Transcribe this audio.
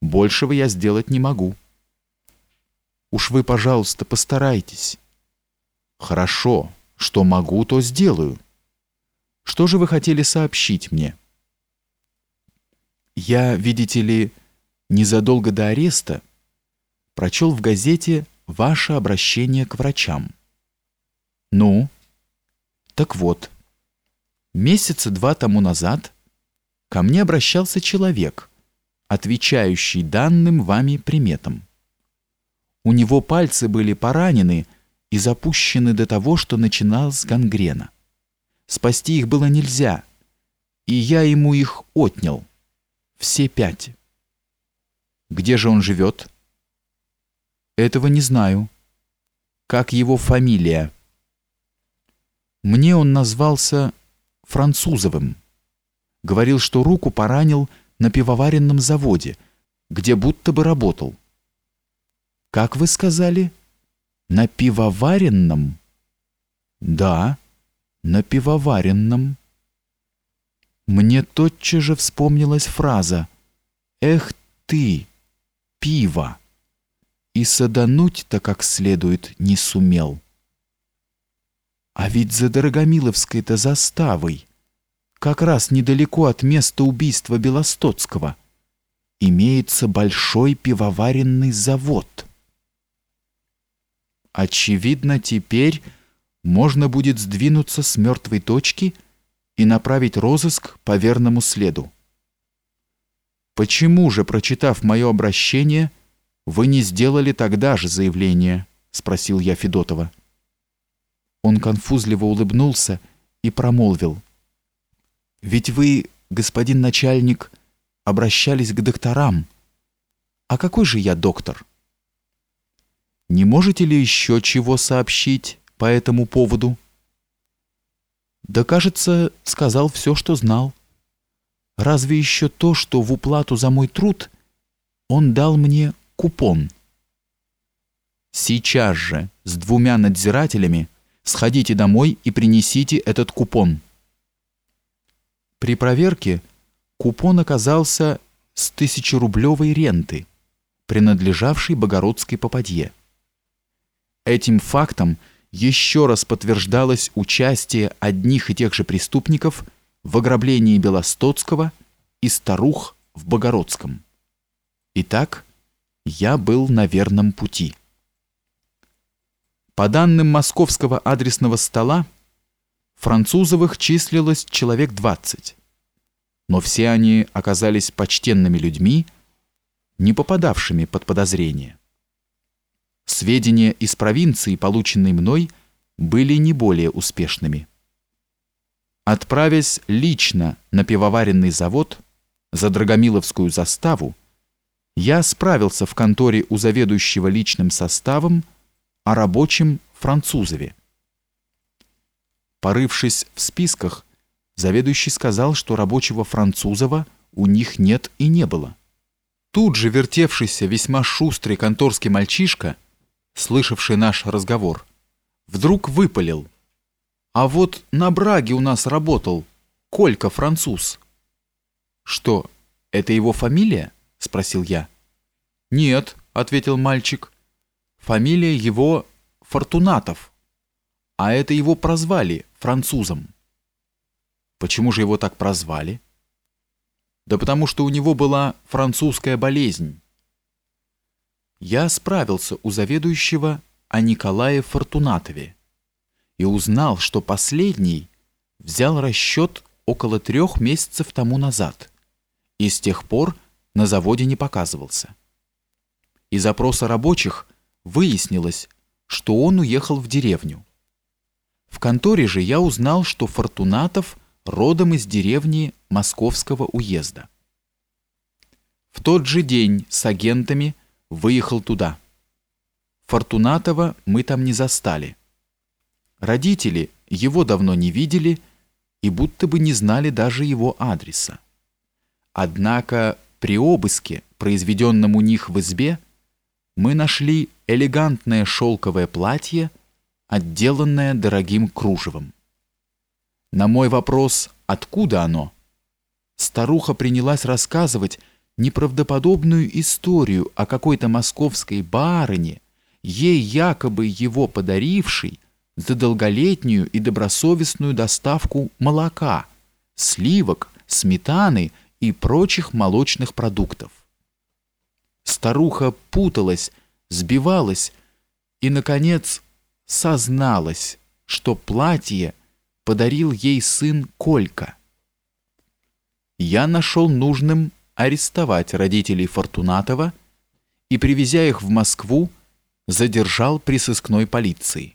Большего я сделать не могу. Уж вы, пожалуйста, постарайтесь. Хорошо, что могу, то сделаю. Что же вы хотели сообщить мне? Я, видите ли, незадолго до ареста прочел в газете ваше обращение к врачам. Ну, так вот, месяца два тому назад ко мне обращался человек, отвечающий данным вами приметам. У него пальцы были поранены и запущены до того, что начиналась гангрена. Спасти их было нельзя, и я ему их отнял. Все пять. Где же он живет? Этого не знаю. Как его фамилия? Мне он назвался Французовым. Говорил, что руку поранил на пивоваренном заводе, где будто бы работал. Как вы сказали? На пивоваренном? Да, на пивоваренном. Мне тотчас же вспомнилась фраза «Эх ты, пиво!» И садануть-то как следует не сумел. А ведь за Дорогомиловской-то заставой, как раз недалеко от места убийства Белостоцкого, имеется большой пивоваренный завод. Очевидно, теперь можно будет сдвинуться с мертвой точки и направить розыск по верному следу. Почему же, прочитав мое обращение, вы не сделали тогда же заявление? спросил я Федотова. Он конфузливо улыбнулся и промолвил: "Ведь вы, господин начальник, обращались к докторам. А какой же я доктор?" Не можете ли еще чего сообщить по этому поводу? Да, кажется, сказал все, что знал. Разве еще то, что в уплату за мой труд он дал мне купон. Сейчас же с двумя надзирателями сходите домой и принесите этот купон. При проверке купон оказался с тысячерублевой ренты, принадлежавшей Богородской попадье. Этим фактом еще раз подтверждалось участие одних и тех же преступников в ограблении Белостоцкого и старух в Богородском. Итак, я был на верном пути. По данным московского адресного стола, французовых числилось человек 20. Но все они оказались почтенными людьми, не попадавшими под подозрение. Сведения из провинции, полученные мной, были не более успешными. Отправясь лично на пивоваренный завод за Драгомиловскую заставу, я справился в конторе у заведующего личным составом о рабочем французове. Порывшись в списках, заведующий сказал, что рабочего французова у них нет и не было. Тут же вертевшийся весьма шустрый конторский мальчишка – слышавший наш разговор, вдруг выпалил. «А вот на Браге у нас работал Колька француз». «Что, это его фамилия?» — спросил я. «Нет», — ответил мальчик. «Фамилия его Фортунатов, а это его прозвали французом». «Почему же его так прозвали?» «Да потому что у него была французская болезнь» я справился у заведующего о Николае Фортунатове и узнал, что последний взял расчет около трех месяцев тому назад и с тех пор на заводе не показывался. Из опроса рабочих выяснилось, что он уехал в деревню. В конторе же я узнал, что Фортунатов родом из деревни Московского уезда. В тот же день с агентами выехал туда. Фортунатова мы там не застали. Родители его давно не видели и будто бы не знали даже его адреса. Однако при обыске, произведенном у них в избе, мы нашли элегантное шелковое платье, отделанное дорогим кружевом. На мой вопрос, откуда оно, старуха принялась рассказывать, неправдоподобную историю о какой-то московской барыне, ей якобы его подарившей за долголетнюю и добросовестную доставку молока, сливок, сметаны и прочих молочных продуктов. Старуха путалась, сбивалась и, наконец, созналась, что платье подарил ей сын Колька. Я нашел нужным арестовать родителей Фортунатова и, привезя их в Москву, задержал при сыскной полиции.